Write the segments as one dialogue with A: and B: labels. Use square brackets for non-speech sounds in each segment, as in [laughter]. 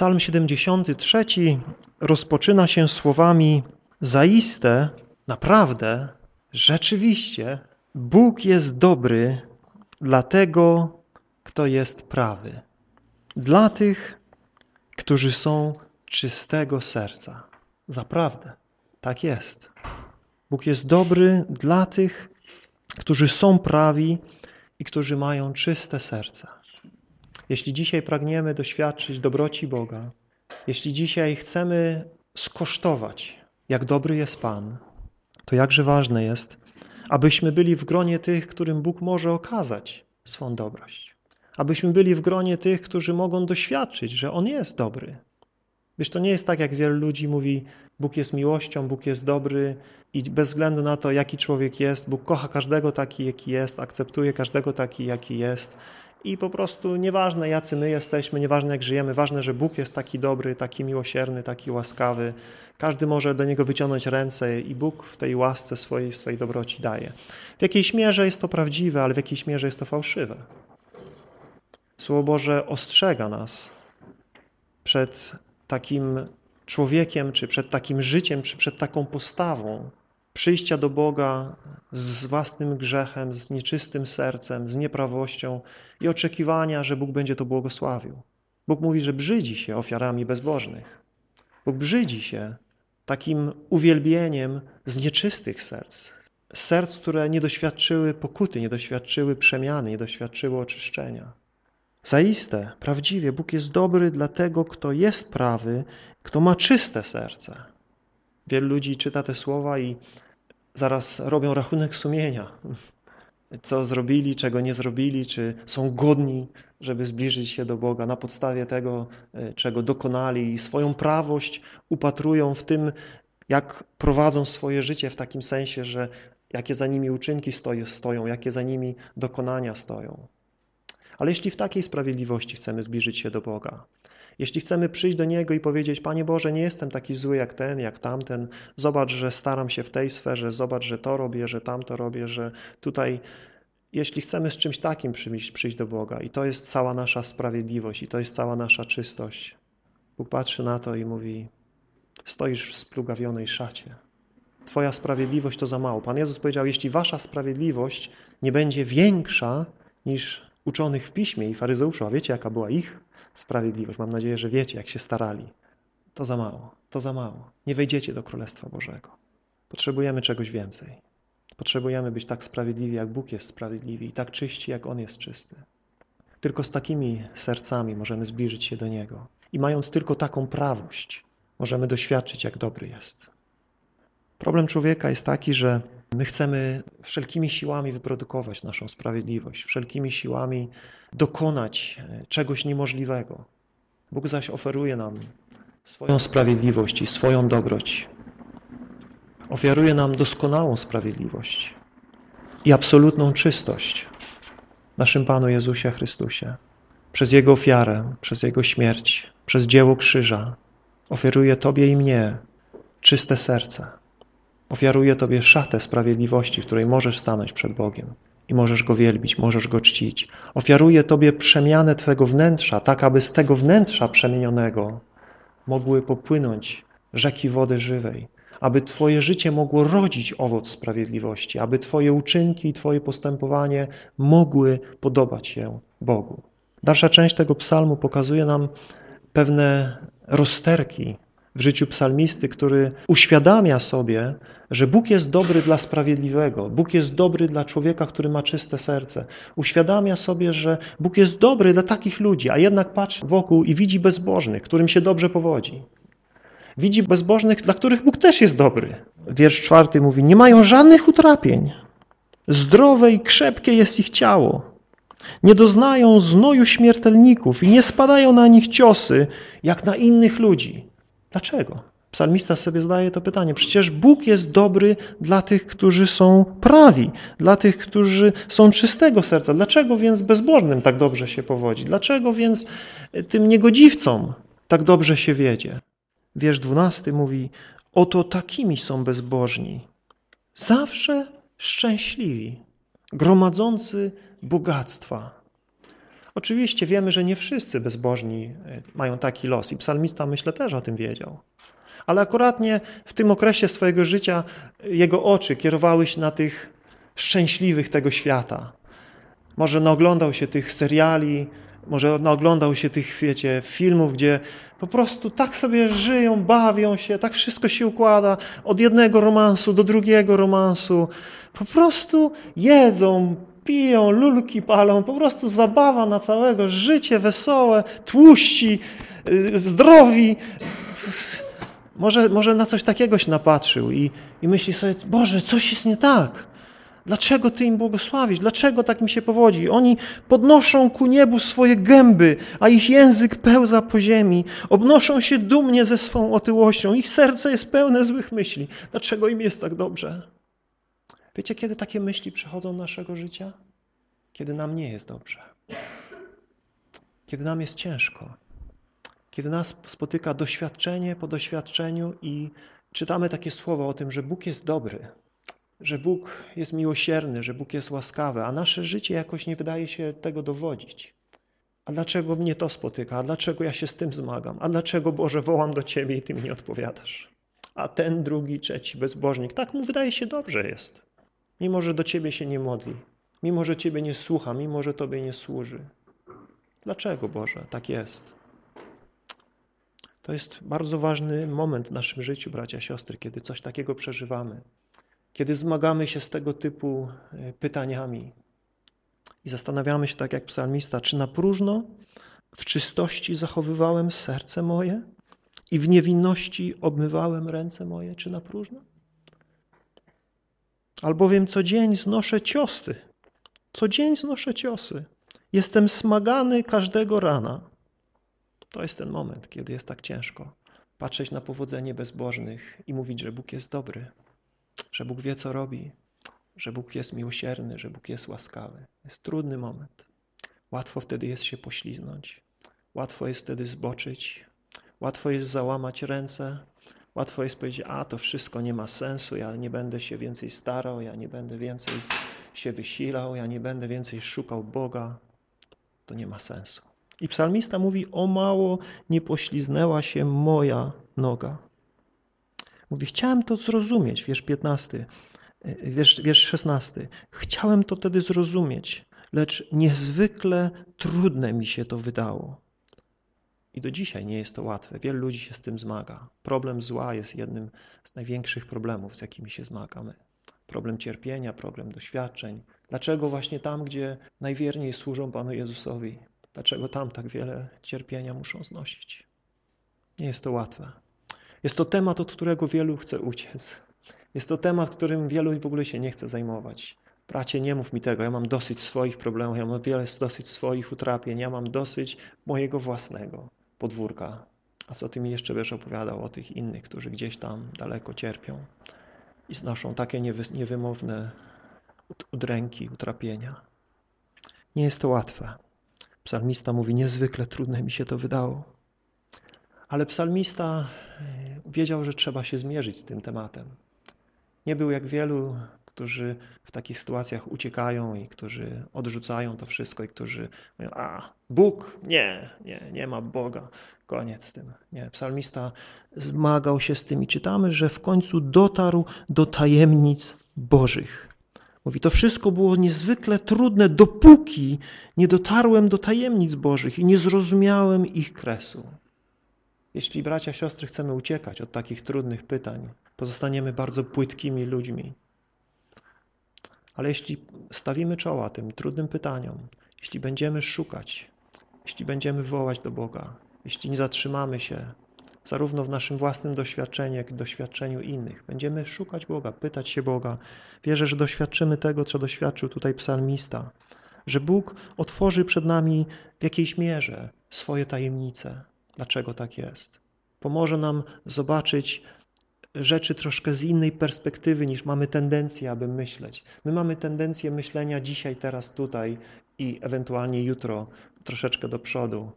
A: Psalm 73 rozpoczyna się słowami zaiste, naprawdę, rzeczywiście, Bóg jest dobry dla tego, kto jest prawy. Dla tych, którzy są czystego serca. Zaprawdę, tak jest. Bóg jest dobry dla tych, którzy są prawi i którzy mają czyste serca. Jeśli dzisiaj pragniemy doświadczyć dobroci Boga, jeśli dzisiaj chcemy skosztować, jak dobry jest Pan, to jakże ważne jest, abyśmy byli w gronie tych, którym Bóg może okazać swą dobrość. Abyśmy byli w gronie tych, którzy mogą doświadczyć, że On jest dobry. Wiesz, to nie jest tak, jak wielu ludzi mówi, Bóg jest miłością, Bóg jest dobry i bez względu na to, jaki człowiek jest, Bóg kocha każdego taki, jaki jest, akceptuje każdego taki, jaki jest i po prostu nieważne, jacy my jesteśmy, nieważne, jak żyjemy, ważne, że Bóg jest taki dobry, taki miłosierny, taki łaskawy. Każdy może do Niego wyciągnąć ręce i Bóg w tej łasce swojej, swojej dobroci daje. W jakiejś mierze jest to prawdziwe, ale w jakiejś mierze jest to fałszywe. Słowo Boże ostrzega nas przed takim człowiekiem, czy przed takim życiem, czy przed taką postawą, przyjścia do Boga z własnym grzechem, z nieczystym sercem, z nieprawością i oczekiwania, że Bóg będzie to błogosławił. Bóg mówi, że brzydzi się ofiarami bezbożnych. Bóg brzydzi się takim uwielbieniem z nieczystych serc. Serc, które nie doświadczyły pokuty, nie doświadczyły przemiany, nie doświadczyły oczyszczenia. Zaiste, prawdziwie, Bóg jest dobry dla tego, kto jest prawy, kto ma czyste serce. Wielu ludzi czyta te słowa i zaraz robią rachunek sumienia. Co zrobili, czego nie zrobili, czy są godni, żeby zbliżyć się do Boga na podstawie tego, e, czego dokonali i swoją prawość upatrują w tym, jak prowadzą swoje życie w takim sensie, że jakie za nimi uczynki stoją, jakie za nimi dokonania stoją. Ale jeśli w takiej sprawiedliwości chcemy zbliżyć się do Boga, jeśli chcemy przyjść do Niego i powiedzieć, Panie Boże, nie jestem taki zły jak ten, jak tamten, zobacz, że staram się w tej sferze, zobacz, że to robię, że tamto robię, że tutaj... Jeśli chcemy z czymś takim przyjść, przyjść do Boga i to jest cała nasza sprawiedliwość i to jest cała nasza czystość, Bóg patrzy na to i mówi, stoisz w splugawionej szacie. Twoja sprawiedliwość to za mało. Pan Jezus powiedział, jeśli wasza sprawiedliwość nie będzie większa niż uczonych w piśmie i faryzeuszów, a wiecie jaka była ich sprawiedliwość. Mam nadzieję, że wiecie, jak się starali. To za mało, to za mało. Nie wejdziecie do Królestwa Bożego. Potrzebujemy czegoś więcej. Potrzebujemy być tak sprawiedliwi, jak Bóg jest sprawiedliwy i tak czyści, jak On jest czysty. Tylko z takimi sercami możemy zbliżyć się do Niego. I mając tylko taką prawość, możemy doświadczyć, jak dobry jest. Problem człowieka jest taki, że My chcemy wszelkimi siłami wyprodukować naszą sprawiedliwość, wszelkimi siłami dokonać e, czegoś niemożliwego. Bóg zaś oferuje nam swoją sprawiedliwość i swoją dobroć. Ofiaruje nam doskonałą sprawiedliwość i absolutną czystość naszym Panu Jezusie Chrystusie. Przez Jego ofiarę, przez Jego śmierć, przez dzieło krzyża oferuje Tobie i mnie czyste serce Ofiaruje Tobie szatę sprawiedliwości, w której możesz stanąć przed Bogiem i możesz Go wielbić, możesz Go czcić. Ofiaruje Tobie przemianę Twego wnętrza, tak aby z tego wnętrza przemienionego mogły popłynąć rzeki wody żywej, aby Twoje życie mogło rodzić owoc sprawiedliwości, aby Twoje uczynki i Twoje postępowanie mogły podobać się Bogu. Dalsza część tego psalmu pokazuje nam pewne rozterki w życiu psalmisty, który uświadamia sobie, że Bóg jest dobry dla sprawiedliwego, Bóg jest dobry dla człowieka, który ma czyste serce. Uświadamia sobie, że Bóg jest dobry dla takich ludzi, a jednak patrzy wokół i widzi bezbożnych, którym się dobrze powodzi. Widzi bezbożnych, dla których Bóg też jest dobry. Wiersz czwarty mówi, nie mają żadnych utrapień. Zdrowe i krzepkie jest ich ciało. Nie doznają znoju śmiertelników i nie spadają na nich ciosy, jak na innych ludzi. Dlaczego? Psalmista sobie zadaje to pytanie. Przecież Bóg jest dobry dla tych, którzy są prawi, dla tych, którzy są czystego serca. Dlaczego więc bezbożnym tak dobrze się powodzi? Dlaczego więc tym niegodziwcom tak dobrze się wiedzie? Wiersz dwunasty mówi, oto takimi są bezbożni, zawsze szczęśliwi, gromadzący bogactwa, Oczywiście wiemy, że nie wszyscy bezbożni e, mają taki los i psalmista myślę też o tym wiedział. Ale akuratnie w tym okresie swojego życia jego oczy kierowały się na tych szczęśliwych tego świata. Może naoglądał się tych seriali, może naoglądał się tych, wiecie, filmów, gdzie po prostu tak sobie żyją, bawią się, tak wszystko się układa, od jednego romansu do drugiego romansu. Po prostu jedzą, piją, lulki palą, po prostu zabawa na całego, życie wesołe, tłuści, y, zdrowi. Może, może na coś takiego się napatrzył i, i myśli sobie, Boże, coś jest nie tak. Dlaczego Ty im błogosławisz? Dlaczego tak mi się powodzi? Oni podnoszą ku niebu swoje gęby, a ich język pełza po ziemi. Obnoszą się dumnie ze swą otyłością. Ich serce jest pełne złych myśli. Dlaczego im jest tak dobrze? Wiecie, kiedy takie myśli przychodzą do naszego życia? Kiedy nam nie jest dobrze. Kiedy nam jest ciężko. Kiedy nas spotyka doświadczenie po doświadczeniu i czytamy takie słowa o tym, że Bóg jest dobry, że Bóg jest miłosierny, że Bóg jest łaskawy, a nasze życie jakoś nie wydaje się tego dowodzić. A dlaczego mnie to spotyka? A dlaczego ja się z tym zmagam? A dlaczego, Boże, wołam do Ciebie i Ty mi nie odpowiadasz? A ten drugi, trzeci bezbożnik, tak mu wydaje się dobrze jest. Mimo, że do Ciebie się nie modli, mimo, że Ciebie nie słucha, mimo, że Tobie nie służy. Dlaczego, Boże, tak jest? To jest bardzo ważny moment w naszym życiu, bracia, siostry, kiedy coś takiego przeżywamy kiedy zmagamy się z tego typu e, pytaniami i zastanawiamy się, tak jak psalmista, czy na próżno w czystości zachowywałem serce moje i w niewinności obmywałem ręce moje, czy na próżno? Albowiem co dzień znoszę ciosy, co dzień znoszę ciosy. Jestem smagany każdego rana. To jest ten moment, kiedy jest tak ciężko patrzeć na powodzenie bezbożnych i mówić, że Bóg jest dobry że Bóg wie, co robi, że Bóg jest miłosierny, że Bóg jest łaskawy. Jest trudny moment. Łatwo wtedy jest się pośliznąć. Łatwo jest wtedy zboczyć. Łatwo jest załamać ręce. Łatwo jest powiedzieć, a to wszystko nie ma sensu, ja nie będę się więcej starał, ja nie będę więcej się wysilał, ja nie będę więcej szukał Boga. To nie ma sensu. I psalmista mówi, o mało nie pośliznęła się moja noga. Mówi, chciałem to zrozumieć, wiersz 15, e, wiersz, wiersz 16. Chciałem to wtedy zrozumieć, lecz niezwykle trudne mi się to wydało. I do dzisiaj nie jest to łatwe. Wielu ludzi się z tym zmaga. Problem zła jest jednym z największych problemów, z jakimi się zmagamy. Problem cierpienia, problem doświadczeń. Dlaczego właśnie tam, gdzie najwierniej służą Panu Jezusowi? Dlaczego tam tak wiele cierpienia muszą znosić? Nie jest to łatwe. Jest to temat, od którego wielu chce uciec. Jest to temat, którym wielu w ogóle się nie chce zajmować. Bracie, nie mów mi tego, ja mam dosyć swoich problemów, ja mam wiele dosyć swoich utrapień, ja mam dosyć mojego własnego podwórka. A co ty mi jeszcze będziesz opowiadał o tych innych, którzy gdzieś tam daleko cierpią i znoszą takie niewymowne udręki, utrapienia. Nie jest to łatwe. Psalmista mówi, niezwykle trudne mi się to wydało. Ale psalmista e, wiedział, że trzeba się zmierzyć z tym tematem. Nie był jak wielu, którzy w takich sytuacjach uciekają i którzy odrzucają to wszystko i którzy mówią, a Bóg, nie, nie, nie ma Boga, koniec z tym. Nie, psalmista zmagał się z tym i czytamy, że w końcu dotarł do tajemnic Bożych. Mówi, to wszystko było niezwykle trudne, dopóki nie dotarłem do tajemnic Bożych i nie zrozumiałem ich kresu. Jeśli bracia, siostry chcemy uciekać od takich trudnych pytań, pozostaniemy bardzo płytkimi ludźmi. Ale jeśli stawimy czoła tym trudnym pytaniom, jeśli będziemy szukać, jeśli będziemy wołać do Boga, jeśli nie zatrzymamy się zarówno w naszym własnym doświadczeniu, jak i doświadczeniu innych, będziemy szukać Boga, pytać się Boga, wierzę, że doświadczymy tego, co doświadczył tutaj psalmista, że Bóg otworzy przed nami w jakiejś mierze swoje tajemnice, dlaczego tak jest. Pomoże nam zobaczyć rzeczy troszkę z innej perspektywy niż mamy tendencję, aby myśleć. My mamy tendencję myślenia dzisiaj, teraz, tutaj i ewentualnie jutro troszeczkę do przodu.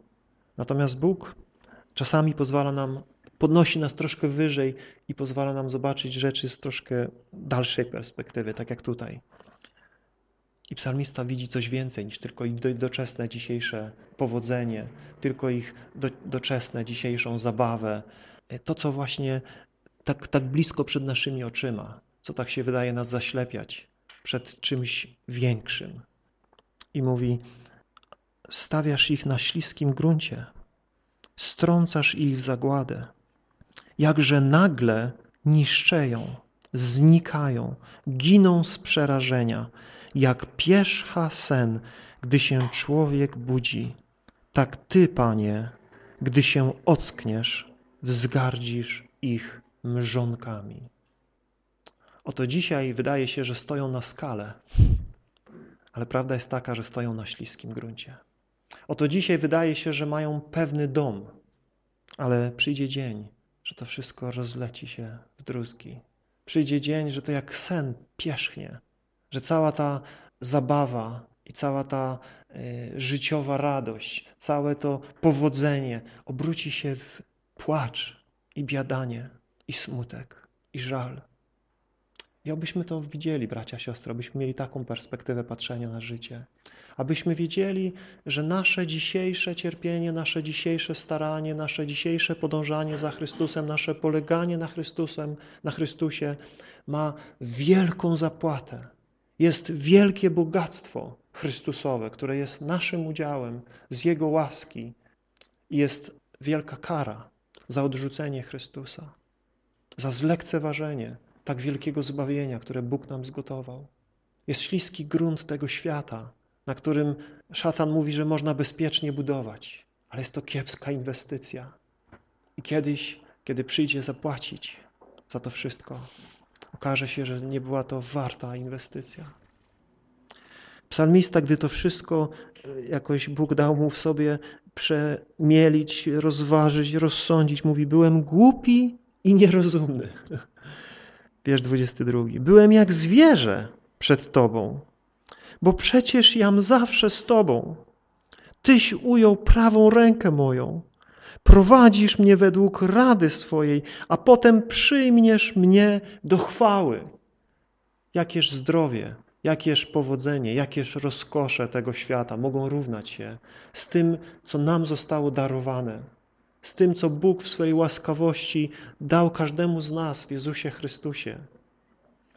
A: Natomiast Bóg czasami pozwala nam, podnosi nas troszkę wyżej i pozwala nam zobaczyć rzeczy z troszkę dalszej perspektywy, tak jak tutaj. I psalmista widzi coś więcej niż tylko ich doczesne dzisiejsze powodzenie, tylko ich do, doczesne dzisiejszą zabawę. To, co właśnie tak, tak blisko przed naszymi oczyma, co tak się wydaje nas zaślepiać przed czymś większym. I mówi, stawiasz ich na śliskim gruncie, strącasz ich w zagładę. Jakże nagle niszczeją, znikają, giną z przerażenia, jak pierzcha sen, gdy się człowiek budzi. Tak Ty, Panie, gdy się ockniesz, wzgardzisz ich mrzonkami. Oto dzisiaj wydaje się, że stoją na skale, ale prawda jest taka, że stoją na śliskim gruncie. Oto dzisiaj wydaje się, że mają pewny dom, ale przyjdzie dzień, że to wszystko rozleci się w druzgi. Przyjdzie dzień, że to jak sen pierzchnie, że cała ta zabawa i cała ta y, życiowa radość, całe to powodzenie obróci się w płacz i biadanie i smutek i żal. I abyśmy to widzieli, bracia, siostry, abyśmy mieli taką perspektywę patrzenia na życie. Abyśmy wiedzieli, że nasze dzisiejsze cierpienie, nasze dzisiejsze staranie, nasze dzisiejsze podążanie za Chrystusem, nasze poleganie na Chrystusem, na Chrystusie ma wielką zapłatę. Jest wielkie bogactwo Chrystusowe, które jest naszym udziałem z Jego łaski i jest wielka kara za odrzucenie Chrystusa, za zlekceważenie tak wielkiego zbawienia, które Bóg nam zgotował. Jest śliski grunt tego świata, na którym szatan mówi, że można bezpiecznie budować, ale jest to kiepska inwestycja. I kiedyś, kiedy przyjdzie zapłacić za to wszystko, okaże się, że nie była to warta inwestycja. Psalmista, gdy to wszystko e, jakoś Bóg dał mu w sobie przemielić, rozważyć, rozsądzić, mówi, byłem głupi i nierozumny. Wiersz 22. Byłem jak zwierzę przed Tobą, bo przecież jam zawsze z Tobą. Tyś ujął prawą rękę moją. Prowadzisz mnie według rady swojej, a potem przyjmiesz mnie do chwały. Jakież zdrowie, jakież powodzenie, jakież rozkosze tego świata mogą równać się z tym, co nam zostało darowane, z tym, co Bóg w swojej łaskawości dał każdemu z nas w Jezusie Chrystusie.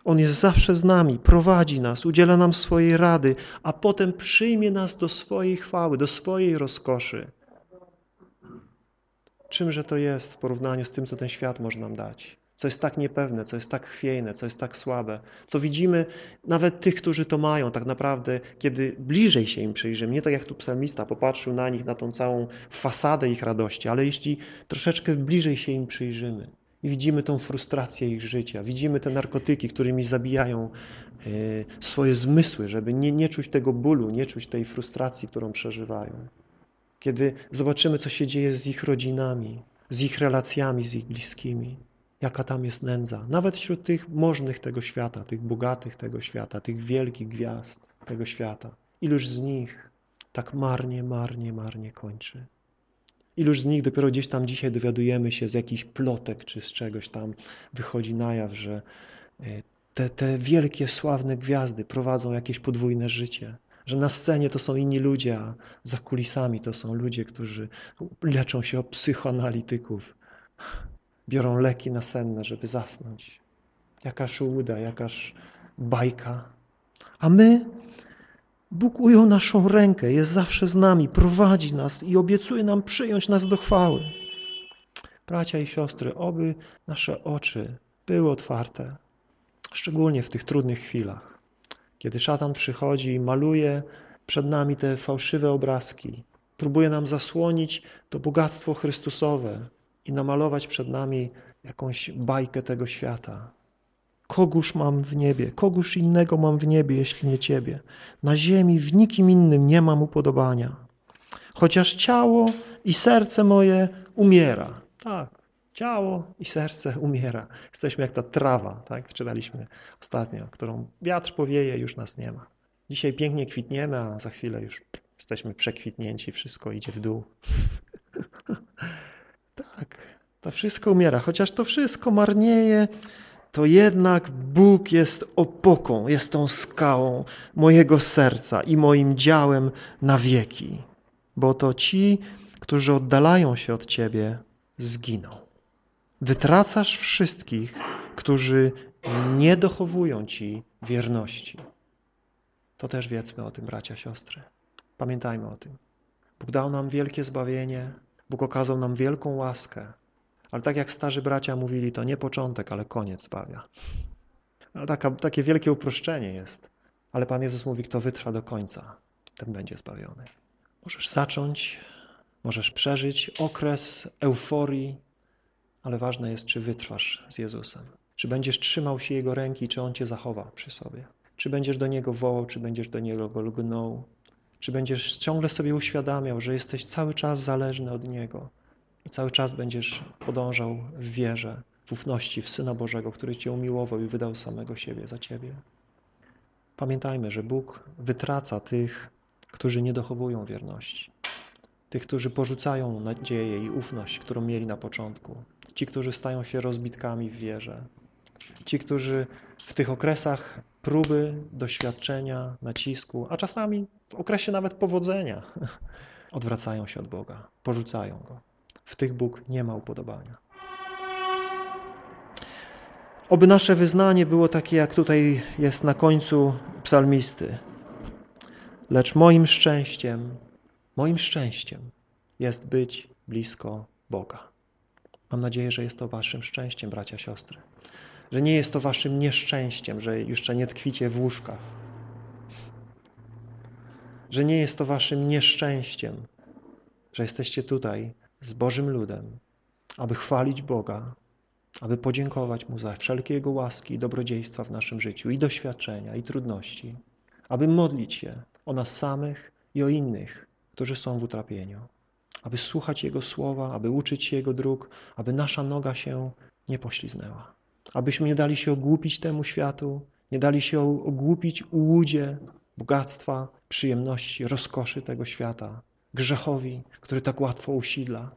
A: On jest zawsze z nami, prowadzi nas, udziela nam swojej rady, a potem przyjmie nas do swojej chwały, do swojej rozkoszy. Czymże to jest w porównaniu z tym, co ten świat może nam dać? Co jest tak niepewne, co jest tak chwiejne, co jest tak słabe, co widzimy nawet tych, którzy to mają tak naprawdę, kiedy bliżej się im przyjrzymy. Nie tak jak tu psalmista popatrzył na nich, na tą całą fasadę ich radości, ale jeśli troszeczkę bliżej się im przyjrzymy i widzimy tą frustrację ich życia, widzimy te narkotyki, którymi zabijają e, swoje zmysły, żeby nie, nie czuć tego bólu, nie czuć tej frustracji, którą przeżywają. Kiedy zobaczymy, co się dzieje z ich rodzinami, z ich relacjami, z ich bliskimi, jaka tam jest nędza. Nawet wśród tych możnych tego świata, tych bogatych tego świata, tych wielkich gwiazd tego świata. Iluż z nich tak marnie, marnie, marnie kończy. Iluż z nich dopiero gdzieś tam dzisiaj dowiadujemy się z jakichś plotek czy z czegoś tam wychodzi na jaw, że e, te, te wielkie, sławne gwiazdy prowadzą jakieś podwójne życie. Że na scenie to są inni ludzie, a za kulisami to są ludzie, którzy leczą się od psychoanalityków. Biorą leki nasenne, żeby zasnąć. Jakaż ułuda, jakaż bajka. A my Bóg ujął naszą rękę, jest zawsze z nami, prowadzi nas i obiecuje nam przyjąć nas do chwały. Bracia i siostry, oby nasze oczy były otwarte, szczególnie w tych trudnych chwilach, kiedy szatan przychodzi i maluje przed nami te fałszywe obrazki, próbuje nam zasłonić to bogactwo Chrystusowe i namalować przed nami jakąś bajkę tego świata. Kogóż mam w niebie? Kogóż innego mam w niebie, jeśli nie Ciebie? Na ziemi w nikim innym nie mam upodobania. Chociaż ciało i serce moje umiera. Tak, ciało i serce umiera. Jesteśmy jak ta trawa, tak? Czytaliśmy ostatnio, którą wiatr powieje, już nas nie ma. Dzisiaj pięknie kwitniemy, a za chwilę już jesteśmy przekwitnięci, wszystko idzie w dół. [laughs] to wszystko umiera. Chociaż to wszystko marnieje, to jednak Bóg jest opoką, jest tą skałą mojego serca i moim działem na wieki. Bo to ci, którzy oddalają się od Ciebie, zginą. Wytracasz wszystkich, którzy nie dochowują Ci wierności. To też wiedzmy o tym, bracia, siostry. Pamiętajmy o tym. Bóg dał nam wielkie zbawienie, Bóg okazał nam wielką łaskę, ale tak jak starzy bracia mówili, to nie początek, ale koniec zbawia. Taka, takie wielkie uproszczenie jest. Ale Pan Jezus mówi, kto wytrwa do końca, ten będzie zbawiony. Możesz zacząć, możesz przeżyć okres euforii, ale ważne jest, czy wytrwasz z Jezusem. Czy będziesz trzymał się Jego ręki, czy On Cię zachowa przy sobie. Czy będziesz do Niego wołał, czy będziesz do Niego lgnął. Czy będziesz ciągle sobie uświadamiał, że jesteś cały czas zależny od Niego cały czas będziesz podążał w wierze, w ufności w Syna Bożego, który Cię umiłował i wydał samego siebie za Ciebie. Pamiętajmy, że Bóg wytraca tych, którzy nie dochowują wierności. Tych, którzy porzucają nadzieję i ufność, którą mieli na początku. Ci, którzy stają się rozbitkami w wierze. Ci, którzy w tych okresach próby, doświadczenia, nacisku, a czasami w okresie nawet powodzenia [laughs] odwracają się od Boga, porzucają Go. W tych Bóg nie ma upodobania. Oby nasze wyznanie było takie, jak tutaj jest na końcu psalmisty. Lecz moim szczęściem, moim szczęściem jest być blisko Boga. Mam nadzieję, że jest to waszym szczęściem, bracia, siostry. Że nie jest to waszym nieszczęściem, że jeszcze nie tkwicie w łóżkach. Że nie jest to waszym nieszczęściem, że jesteście tutaj z Bożym ludem, aby chwalić Boga, aby podziękować Mu za wszelkie Jego łaski i dobrodziejstwa w naszym życiu, i doświadczenia, i trudności, aby modlić się o nas samych i o innych, którzy są w utrapieniu, aby słuchać Jego słowa, aby uczyć się Jego dróg, aby nasza noga się nie pośliznęła, abyśmy nie dali się ogłupić temu światu, nie dali się ogłupić ułudzie bogactwa, przyjemności, rozkoszy tego świata, grzechowi, który tak łatwo usidla,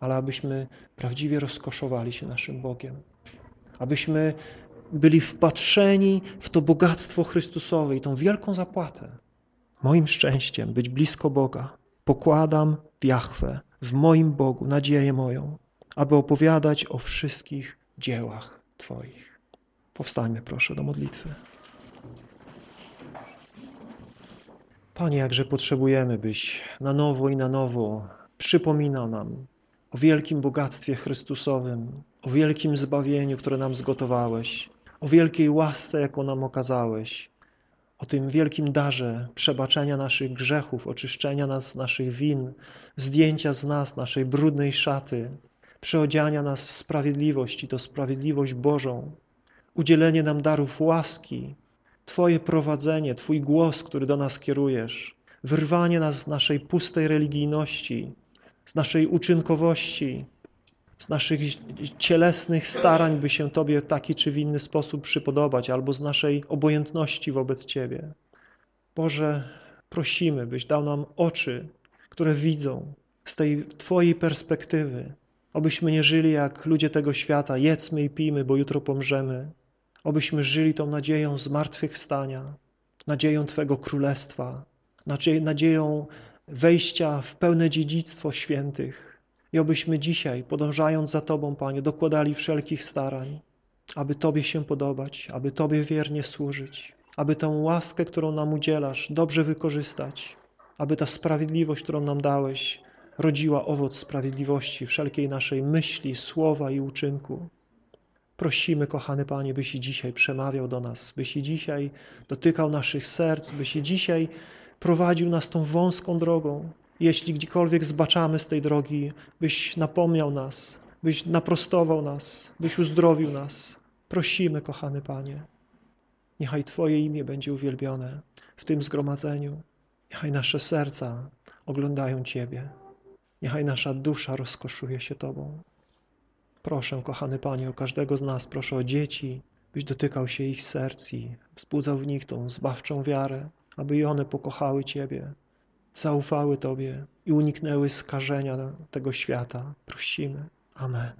A: ale abyśmy prawdziwie rozkoszowali się naszym Bogiem. Abyśmy byli wpatrzeni w to bogactwo Chrystusowe i tą wielką zapłatę. Moim szczęściem być blisko Boga. Pokładam w Jachwę, w moim Bogu, nadzieję moją, aby opowiadać o wszystkich dziełach Twoich. Powstańmy proszę do modlitwy. Panie, jakże potrzebujemy, byś na nowo i na nowo przypominał nam o wielkim bogactwie Chrystusowym, o wielkim zbawieniu, które nam zgotowałeś, o wielkiej łasce, jaką nam okazałeś, o tym wielkim darze przebaczenia naszych grzechów, oczyszczenia nas z naszych win, zdjęcia z nas naszej brudnej szaty, przeodziania nas w sprawiedliwość i to sprawiedliwość Bożą, udzielenie nam darów łaski, Twoje prowadzenie, Twój głos, który do nas kierujesz, wyrwanie nas z naszej pustej religijności, z naszej uczynkowości, z naszych cielesnych starań, by się Tobie w taki czy w inny sposób przypodobać, albo z naszej obojętności wobec Ciebie. Boże, prosimy, byś dał nam oczy, które widzą z tej Twojej perspektywy, abyśmy nie żyli jak ludzie tego świata, jedzmy i pijmy, bo jutro pomrzemy, Obyśmy żyli tą nadzieją zmartwychwstania, nadzieją Twego Królestwa, nadzieją wejścia w pełne dziedzictwo świętych. I obyśmy dzisiaj, podążając za Tobą, Panie, dokładali wszelkich starań, aby Tobie się podobać, aby Tobie wiernie służyć, aby tę łaskę, którą nam udzielasz, dobrze wykorzystać, aby ta sprawiedliwość, którą nam dałeś, rodziła owoc sprawiedliwości wszelkiej naszej myśli, słowa i uczynku. Prosimy, kochany Panie, byś dzisiaj przemawiał do nas, byś dzisiaj dotykał naszych serc, byś dzisiaj prowadził nas tą wąską drogą. Jeśli gdziekolwiek zbaczamy z tej drogi, byś napomniał nas, byś naprostował nas, byś uzdrowił nas. Prosimy, kochany Panie, niechaj Twoje imię będzie uwielbione w tym zgromadzeniu. Niechaj nasze serca oglądają Ciebie. Niechaj nasza dusza rozkoszuje się Tobą. Proszę, kochany Panie, o każdego z nas, proszę o dzieci, byś dotykał się ich serc i wzbudzał w nich tą zbawczą wiarę, aby i one pokochały Ciebie, zaufały Tobie i uniknęły skażenia tego świata. Prosimy. Amen.